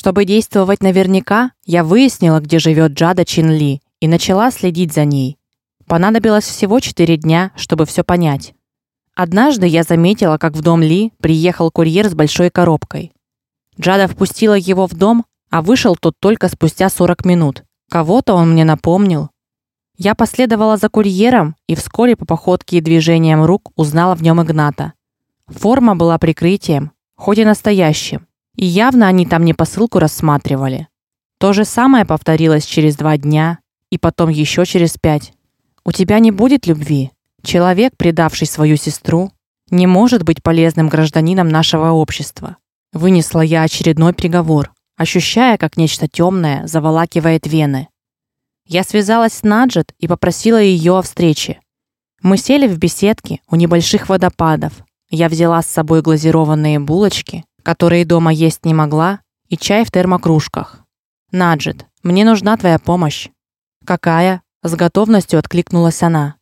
Чтобы действовать наверняка, я выяснила, где живет Джада Чинли, и начала следить за ней. Понадобилось всего четыре дня, чтобы все понять. Однажды я заметила, как в дом Ли приехал курьер с большой коробкой. Джада впустила его в дом, а вышел тот только спустя 40 минут. Кого-то он мне напомнил. Я последовала за курьером и вскоре по походке и движениям рук узнала в нем Игната. Форма была прикрытием, хоть и настоящим, и явно они там не посылку рассматривали. То же самое повторилось через два дня и потом еще через пять. У тебя не будет любви. Человек, предавший свою сестру, не может быть полезным гражданином нашего общества. Вынесла я очередной приговор, ощущая, как нечто темное заволакивает вены. Я связалась с Наджет и попросила ее о встрече. Мы сели в беседке у небольших водопадов. Я взяла с собой глазированные булочки, которые дома есть не могла, и чай в термокружках. Наджет, мне нужна твоя помощь. Какая? с готовностью откликнулась она.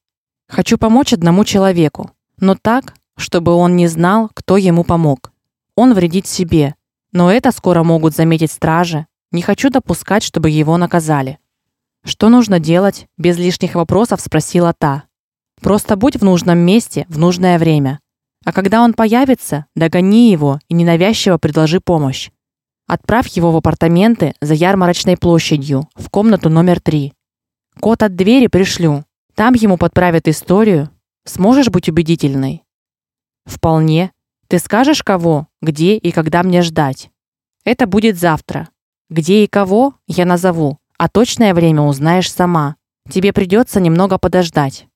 Хочу помочь одному человеку, но так, чтобы он не знал, кто ему помог. Он вредит себе, но это скоро могут заметить стражи. Не хочу допускать, чтобы его наказали. Что нужно делать? без лишних вопросов спросила та. Просто будь в нужном месте в нужное время. А когда он появится, догони его и ненавязчиво предложи помощь. Отправь его в апартаменты за ярмарочной площадью, в комнату номер 3. Код от двери пришлю. Там ему подправят историю. Сможешь быть убедительной? Вполне. Ты скажешь кого, где и когда мне ждать? Это будет завтра. Где и кого я назову, а точное время узнаешь сама. Тебе придется немного подождать.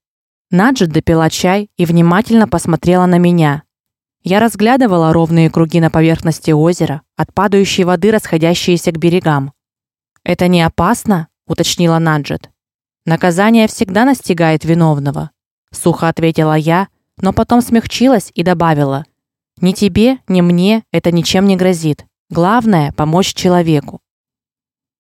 Наджет допила чай и внимательно посмотрела на меня. Я разглядывала ровные круги на поверхности озера, от падающей воды, расходящиеся к берегам. Это не опасно, уточнила Наджет. Наказание всегда настигает виновного, сухо ответила я, но потом смягчилась и добавила: Ни тебе, ни мне это ничем не грозит. Главное помочь человеку.